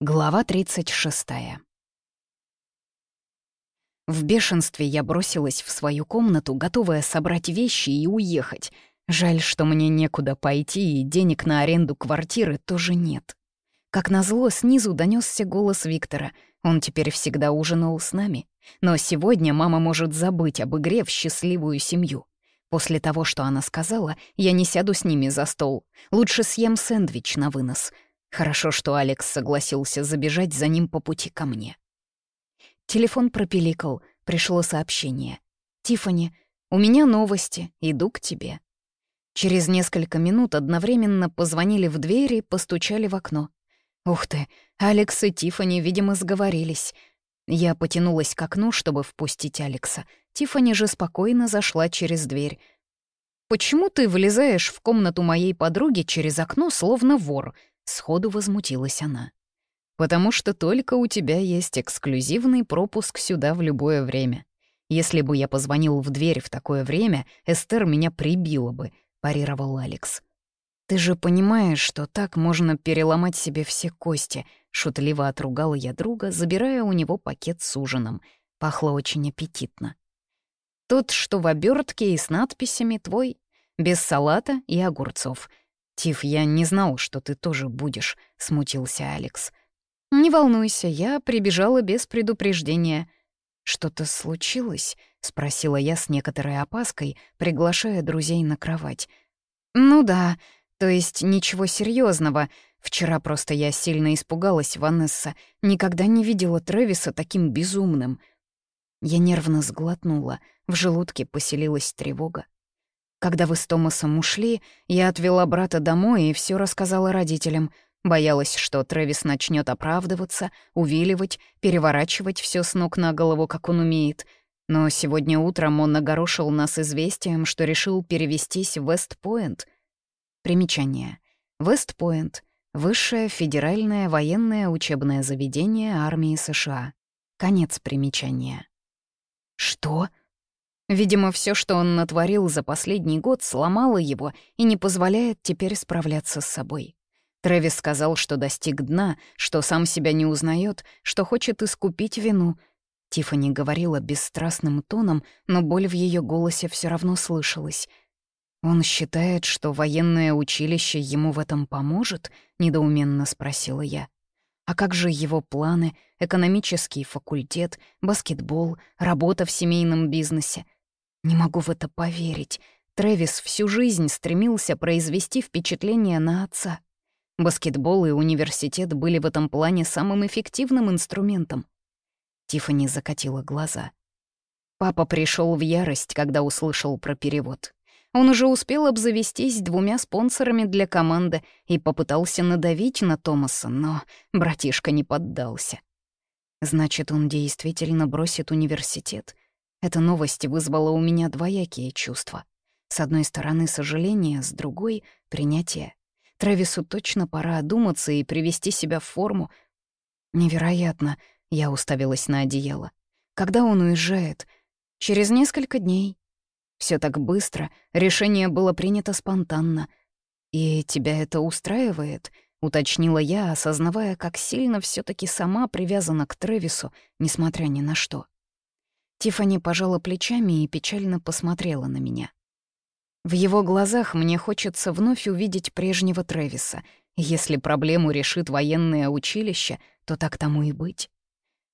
Глава 36. В бешенстве я бросилась в свою комнату, готовая собрать вещи и уехать. Жаль, что мне некуда пойти, и денег на аренду квартиры тоже нет. Как назло, снизу донесся голос Виктора. Он теперь всегда ужинал с нами. Но сегодня мама может забыть об игре в счастливую семью. После того, что она сказала, я не сяду с ними за стол. Лучше съем сэндвич на вынос — Хорошо, что Алекс согласился забежать за ним по пути ко мне. Телефон пропиликал, пришло сообщение. «Тиффани, у меня новости, иду к тебе». Через несколько минут одновременно позвонили в дверь и постучали в окно. Ух ты, Алекс и Тиффани, видимо, сговорились. Я потянулась к окну, чтобы впустить Алекса. Тиффани же спокойно зашла через дверь. «Почему ты вылезаешь в комнату моей подруги через окно, словно вор?» Сходу возмутилась она. «Потому что только у тебя есть эксклюзивный пропуск сюда в любое время. Если бы я позвонил в дверь в такое время, Эстер меня прибила бы», — парировал Алекс. «Ты же понимаешь, что так можно переломать себе все кости», — шутливо отругала я друга, забирая у него пакет с ужином. Пахло очень аппетитно. «Тот, что в обертке и с надписями, твой, без салата и огурцов», «Тиф, я не знал, что ты тоже будешь», — смутился Алекс. «Не волнуйся, я прибежала без предупреждения». «Что-то случилось?» — спросила я с некоторой опаской, приглашая друзей на кровать. «Ну да, то есть ничего серьезного. Вчера просто я сильно испугалась, Ванесса. Никогда не видела Трэвиса таким безумным». Я нервно сглотнула, в желудке поселилась тревога. Когда вы с Томасом ушли, я отвела брата домой и все рассказала родителям. Боялась, что Трэвис начнет оправдываться, увиливать, переворачивать все с ног на голову, как он умеет. Но сегодня утром он огорошил нас известием, что решил перевестись в Вестпойнт. Примечание. Вестпойнт — высшее федеральное военное учебное заведение армии США. Конец примечания. «Что?» Видимо, все, что он натворил за последний год, сломало его и не позволяет теперь справляться с собой. Трэвис сказал, что достиг дна, что сам себя не узнает, что хочет искупить вину. Тиффани говорила бесстрастным тоном, но боль в ее голосе все равно слышалась. «Он считает, что военное училище ему в этом поможет?» — недоуменно спросила я. «А как же его планы, экономический факультет, баскетбол, работа в семейном бизнесе? Не могу в это поверить. Трэвис всю жизнь стремился произвести впечатление на отца. Баскетбол и университет были в этом плане самым эффективным инструментом. Тиффани закатила глаза. Папа пришел в ярость, когда услышал про перевод. Он уже успел обзавестись двумя спонсорами для команды и попытался надавить на Томаса, но братишка не поддался. Значит, он действительно бросит университет. Эта новость вызвала у меня двоякие чувства. С одной стороны, сожаление, с другой — принятие. Трэвису точно пора одуматься и привести себя в форму. Невероятно, я уставилась на одеяло. Когда он уезжает? Через несколько дней. Все так быстро, решение было принято спонтанно. «И тебя это устраивает?» — уточнила я, осознавая, как сильно все таки сама привязана к Трэвису, несмотря ни на что. Тифани пожала плечами и печально посмотрела на меня. В его глазах мне хочется вновь увидеть прежнего Трэвиса. Если проблему решит военное училище, то так тому и быть.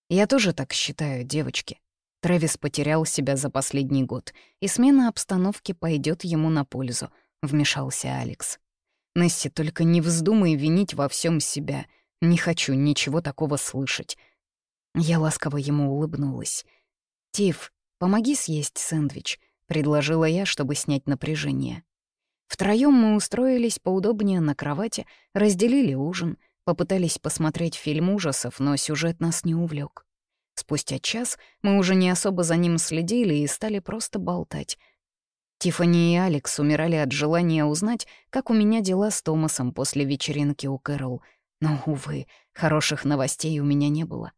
Я тоже так считаю, девочки. Трэвис потерял себя за последний год, и смена обстановки пойдет ему на пользу, вмешался Алекс. Несси, только не вздумай винить во всем себя. Не хочу ничего такого слышать. Я ласково ему улыбнулась. «Тиф, помоги съесть сэндвич», — предложила я, чтобы снять напряжение. Втроём мы устроились поудобнее на кровати, разделили ужин, попытались посмотреть фильм ужасов, но сюжет нас не увлек. Спустя час мы уже не особо за ним следили и стали просто болтать. Тиффани и Алекс умирали от желания узнать, как у меня дела с Томасом после вечеринки у Кэрол. Но, увы, хороших новостей у меня не было.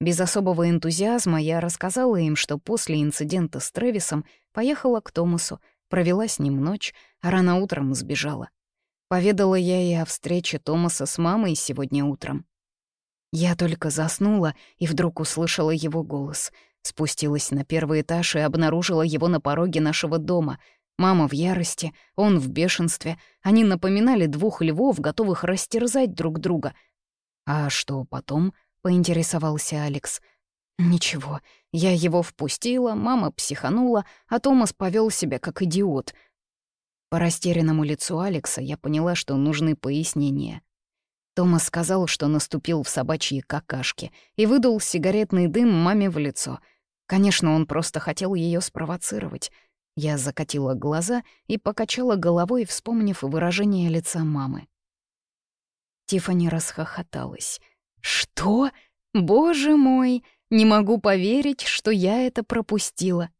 Без особого энтузиазма я рассказала им, что после инцидента с Трэвисом поехала к Томасу, провела с ним ночь, а рано утром сбежала. Поведала я и о встрече Томаса с мамой сегодня утром. Я только заснула и вдруг услышала его голос. Спустилась на первый этаж и обнаружила его на пороге нашего дома. Мама в ярости, он в бешенстве. Они напоминали двух львов, готовых растерзать друг друга. «А что потом?» — поинтересовался Алекс. «Ничего, я его впустила, мама психанула, а Томас повел себя как идиот». По растерянному лицу Алекса я поняла, что нужны пояснения. Томас сказал, что наступил в собачьи какашки и выдал сигаретный дым маме в лицо. Конечно, он просто хотел ее спровоцировать. Я закатила глаза и покачала головой, вспомнив выражение лица мамы. Тифани расхохоталась. «Что? Боже мой! Не могу поверить, что я это пропустила.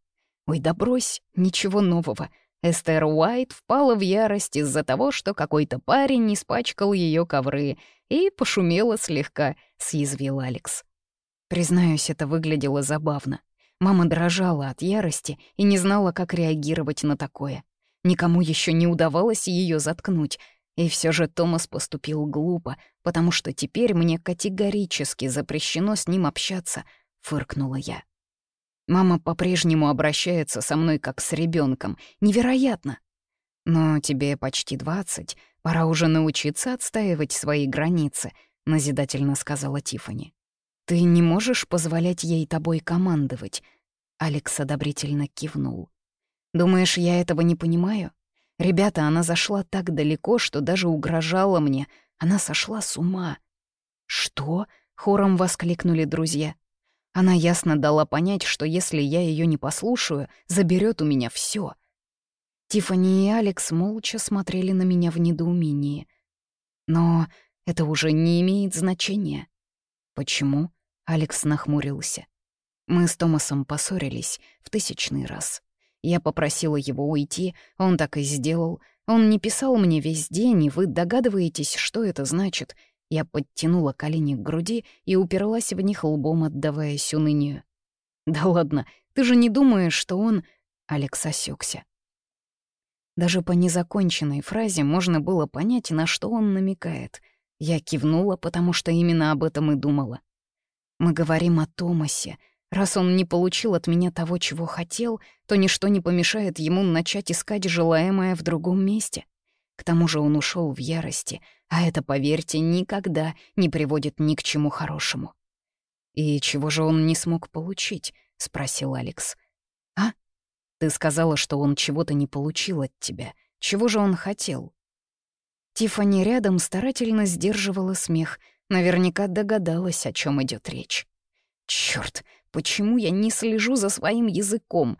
Ой, да брось, ничего нового. Эстер Уайт впала в ярость из-за того, что какой-то парень испачкал ее ковры, и пошумела слегка, съязвил Алекс. Признаюсь, это выглядело забавно. Мама дрожала от ярости и не знала, как реагировать на такое. Никому еще не удавалось ее заткнуть. И все же Томас поступил глупо, потому что теперь мне категорически запрещено с ним общаться, фыркнула я. Мама по-прежнему обращается со мной как с ребенком. Невероятно. Но тебе почти двадцать, пора уже научиться отстаивать свои границы, назидательно сказала Тифани. Ты не можешь позволять ей тобой командовать. Алекс одобрительно кивнул. «Думаешь, я этого не понимаю? Ребята, она зашла так далеко, что даже угрожала мне. Она сошла с ума». «Что?» — хором воскликнули друзья. Она ясно дала понять, что если я ее не послушаю, заберет у меня все. Тифани и Алекс молча смотрели на меня в недоумении. Но это уже не имеет значения. Почему? Алекс нахмурился. Мы с Томасом поссорились в тысячный раз. Я попросила его уйти, он так и сделал. Он не писал мне весь день, и вы догадываетесь, что это значит. Я подтянула колени к груди и уперлась в них лбом, отдаваясь унынию. «Да ладно, ты же не думаешь, что он...» Алекс осекся. Даже по незаконченной фразе можно было понять, на что он намекает. Я кивнула, потому что именно об этом и думала. Мы говорим о Томасе, Раз он не получил от меня того, чего хотел, то ничто не помешает ему начать искать желаемое в другом месте. К тому же он ушел в ярости, а это, поверьте, никогда не приводит ни к чему хорошему. «И чего же он не смог получить?» — спросил Алекс. «А? Ты сказала, что он чего-то не получил от тебя. Чего же он хотел?» Тифани рядом старательно сдерживала смех, наверняка догадалась, о чем идет речь. Черт, Почему я не слежу за своим языком?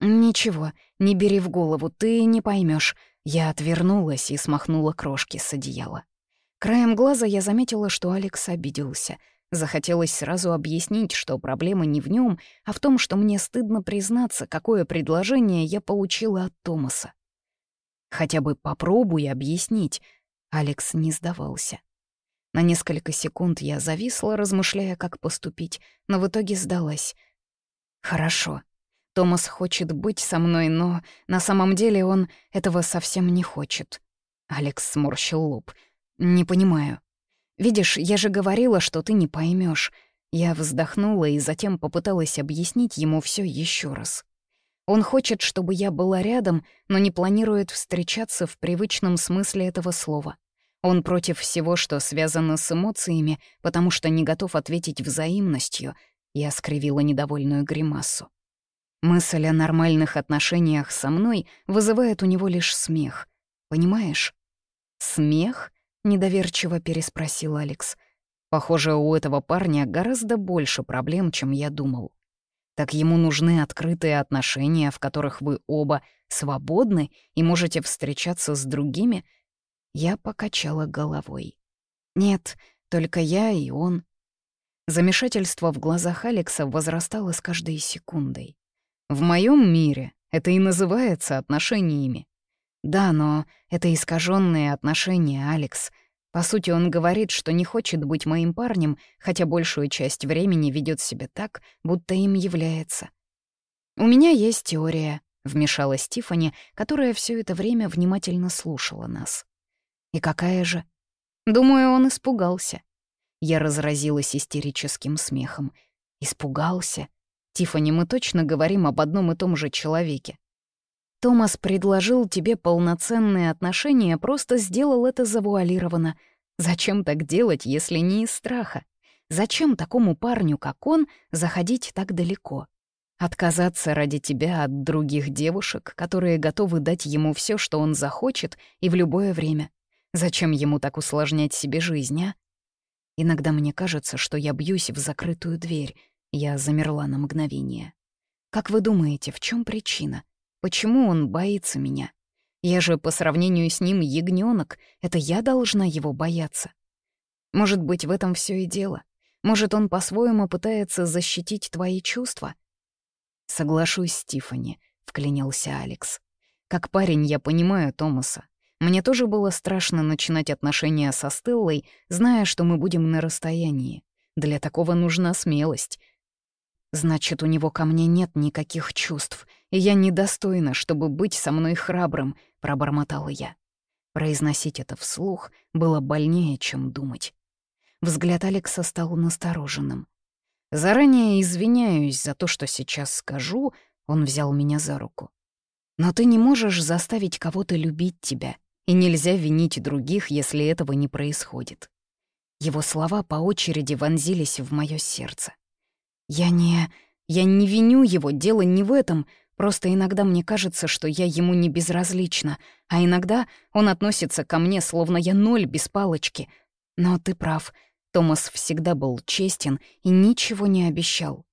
Ничего, не бери в голову, ты не поймешь. Я отвернулась и смахнула крошки с одеяла. Краем глаза я заметила, что Алекс обиделся. Захотелось сразу объяснить, что проблема не в нем, а в том, что мне стыдно признаться, какое предложение я получила от Томаса. Хотя бы попробуй объяснить. Алекс не сдавался. На несколько секунд я зависла, размышляя, как поступить, но в итоге сдалась. «Хорошо. Томас хочет быть со мной, но на самом деле он этого совсем не хочет». Алекс сморщил лоб. «Не понимаю. Видишь, я же говорила, что ты не поймешь. Я вздохнула и затем попыталась объяснить ему все еще раз. Он хочет, чтобы я была рядом, но не планирует встречаться в привычном смысле этого слова. Он против всего, что связано с эмоциями, потому что не готов ответить взаимностью. Я скривила недовольную гримасу. Мысль о нормальных отношениях со мной вызывает у него лишь смех. Понимаешь? «Смех?» — недоверчиво переспросил Алекс. «Похоже, у этого парня гораздо больше проблем, чем я думал. Так ему нужны открытые отношения, в которых вы оба свободны и можете встречаться с другими — я покачала головой. Нет, только я и он. Замешательство в глазах Алекса возрастало с каждой секундой. В моем мире это и называется отношениями. Да, но это искаженные отношения, Алекс. По сути, он говорит, что не хочет быть моим парнем, хотя большую часть времени ведет себя так, будто им является. «У меня есть теория», — вмешалась Тифани, которая все это время внимательно слушала нас. И какая же? Думаю, он испугался. Я разразилась истерическим смехом. Испугался. Тифани, мы точно говорим об одном и том же человеке. Томас предложил тебе полноценные отношения, просто сделал это завуалированно. Зачем так делать, если не из страха? Зачем такому парню, как он, заходить так далеко? Отказаться ради тебя от других девушек, которые готовы дать ему все, что он захочет, и в любое время. Зачем ему так усложнять себе жизнь, а? Иногда мне кажется, что я бьюсь в закрытую дверь. Я замерла на мгновение. Как вы думаете, в чем причина? Почему он боится меня? Я же по сравнению с ним ягненок. Это я должна его бояться. Может быть, в этом все и дело. Может, он по-своему пытается защитить твои чувства? «Соглашусь, Стифани», — вклинился Алекс. «Как парень я понимаю Томаса. Мне тоже было страшно начинать отношения со Стеллой, зная, что мы будем на расстоянии. Для такого нужна смелость. Значит, у него ко мне нет никаких чувств, и я недостойна, чтобы быть со мной храбрым», — пробормотала я. Произносить это вслух было больнее, чем думать. Взгляд Алекса стал настороженным. Заранее извиняюсь за то, что сейчас скажу, он взял меня за руку. Но ты не можешь заставить кого-то любить тебя, и нельзя винить других, если этого не происходит. Его слова по очереди вонзились в мое сердце. Я не... я не виню его, дело не в этом, просто иногда мне кажется, что я ему не безразлична, а иногда он относится ко мне, словно я ноль без палочки. Но ты прав, Томас всегда был честен и ничего не обещал.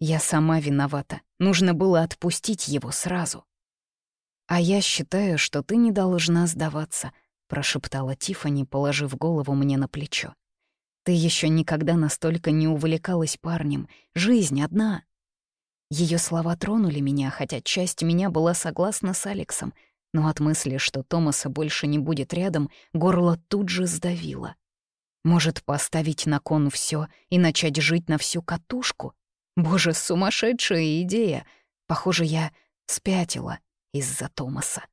Я сама виновата, нужно было отпустить его сразу. «А я считаю, что ты не должна сдаваться», — прошептала Тифани, положив голову мне на плечо. «Ты еще никогда настолько не увлекалась парнем. Жизнь одна». Ее слова тронули меня, хотя часть меня была согласна с Алексом, но от мысли, что Томаса больше не будет рядом, горло тут же сдавило. Может, поставить на кон все и начать жить на всю катушку? Боже, сумасшедшая идея! Похоже, я спятила из-за Томаса.